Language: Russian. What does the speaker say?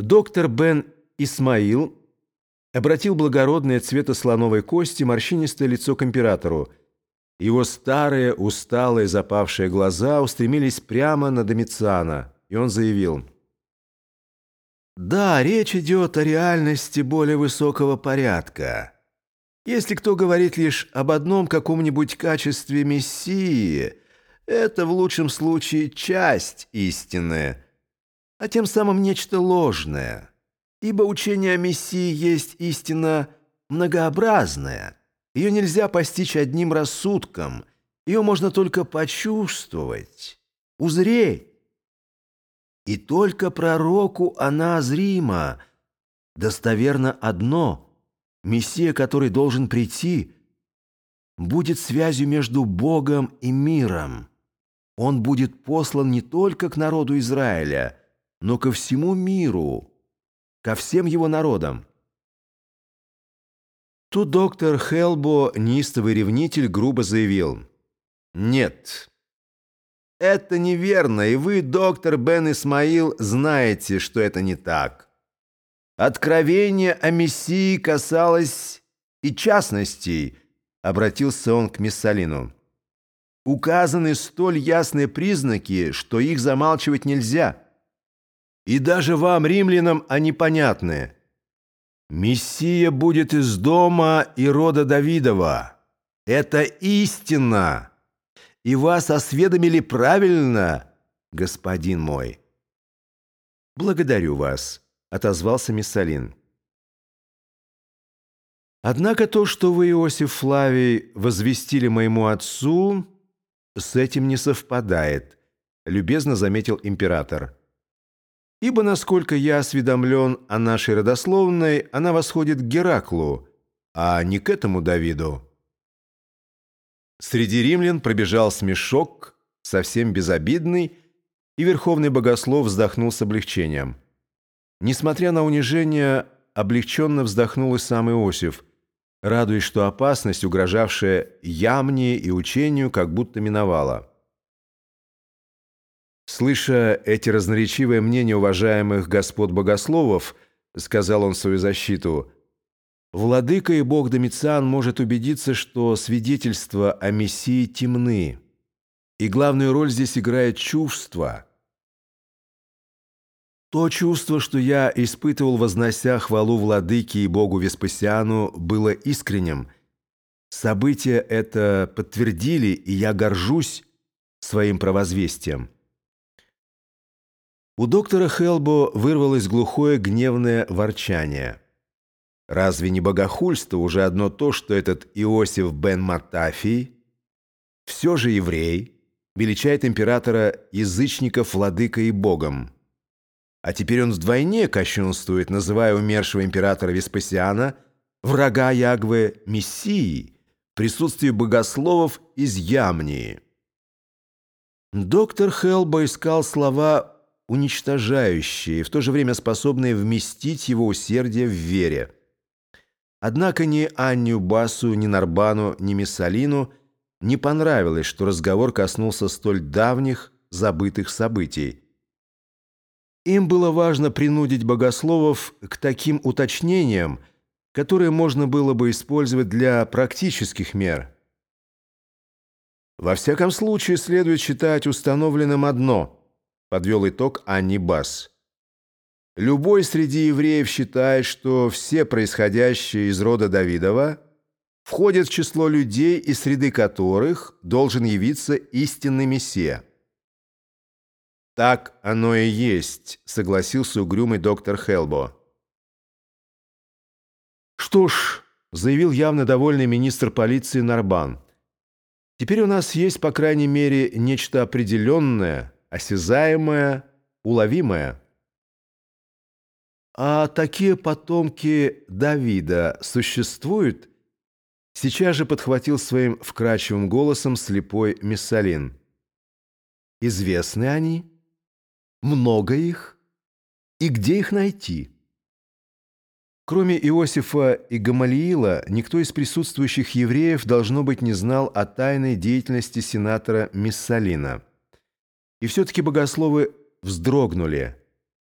Доктор Бен Исмаил обратил благородное цвета слоновой кости морщинистое лицо к императору. Его старые, усталые, запавшие глаза устремились прямо на Домициана, и он заявил. «Да, речь идет о реальности более высокого порядка. Если кто говорит лишь об одном каком-нибудь качестве Мессии, это в лучшем случае часть истины» а тем самым нечто ложное. Ибо учение о Мессии есть истина многообразная. Ее нельзя постичь одним рассудком. Ее можно только почувствовать, узреть. И только пророку она зрима. Достоверно одно — Мессия, который должен прийти, будет связью между Богом и миром. Он будет послан не только к народу Израиля — но ко всему миру, ко всем его народам. Тут доктор Хелбо, неистовый ревнитель, грубо заявил. «Нет, это неверно, и вы, доктор Бен Исмаил, знаете, что это не так. Откровение о Мессии касалось и частностей», — обратился он к Миссалину. «Указаны столь ясные признаки, что их замалчивать нельзя». И даже вам, римлянам, они понятны. Мессия будет из дома и рода Давидова. Это истина. И вас осведомили правильно, господин мой. Благодарю вас, отозвался Миссалин. Однако то, что вы, Иосиф Флавий, возвестили моему отцу, с этим не совпадает, любезно заметил император. Ибо, насколько я осведомлен о нашей родословной, она восходит к Гераклу, а не к этому Давиду. Среди римлян пробежал смешок, совсем безобидный, и верховный богослов вздохнул с облегчением. Несмотря на унижение, облегченно вздохнул и сам Иосиф, радуясь, что опасность, угрожавшая ямне и учению, как будто миновала. Слыша эти разноречивые мнения уважаемых господ богословов, сказал он свою защиту, «Владыка и бог Домициан может убедиться, что свидетельства о Мессии темны, и главную роль здесь играет чувство». То чувство, что я испытывал, вознося хвалу владыке и богу Веспасиану, было искренним. События это подтвердили, и я горжусь своим провозвестием. У доктора Хелбо вырвалось глухое гневное ворчание. Разве не богохульство уже одно то, что этот Иосиф бен Матафий, все же еврей, величает императора язычников владыкой и богом? А теперь он вдвойне кощунствует, называя умершего императора Веспасиана врага Ягвы Мессии, присутствие богословов из Ямнии. Доктор Хелбо искал слова уничтожающие и в то же время способные вместить его усердие в вере. Однако ни Анню Басу, ни Нарбану, ни Миссалину не понравилось, что разговор коснулся столь давних, забытых событий. Им было важно принудить богословов к таким уточнениям, которые можно было бы использовать для практических мер. Во всяком случае, следует считать установленным одно – подвел итог Анни Бас. Любой среди евреев считает, что все происходящие из рода Давидова входят в число людей, из среды которых должен явиться истинный Мессия. «Так оно и есть», — согласился угрюмый доктор Хелбо. «Что ж», — заявил явно довольный министр полиции Нарбан, «теперь у нас есть, по крайней мере, нечто определенное» осязаемое, уловимое. А такие потомки Давида существуют? Сейчас же подхватил своим вкрадчивым голосом слепой Миссалин. Известны они? Много их? И где их найти? Кроме Иосифа и Гамалиила, никто из присутствующих евреев, должно быть, не знал о тайной деятельности сенатора Миссалина. И все-таки богословы вздрогнули,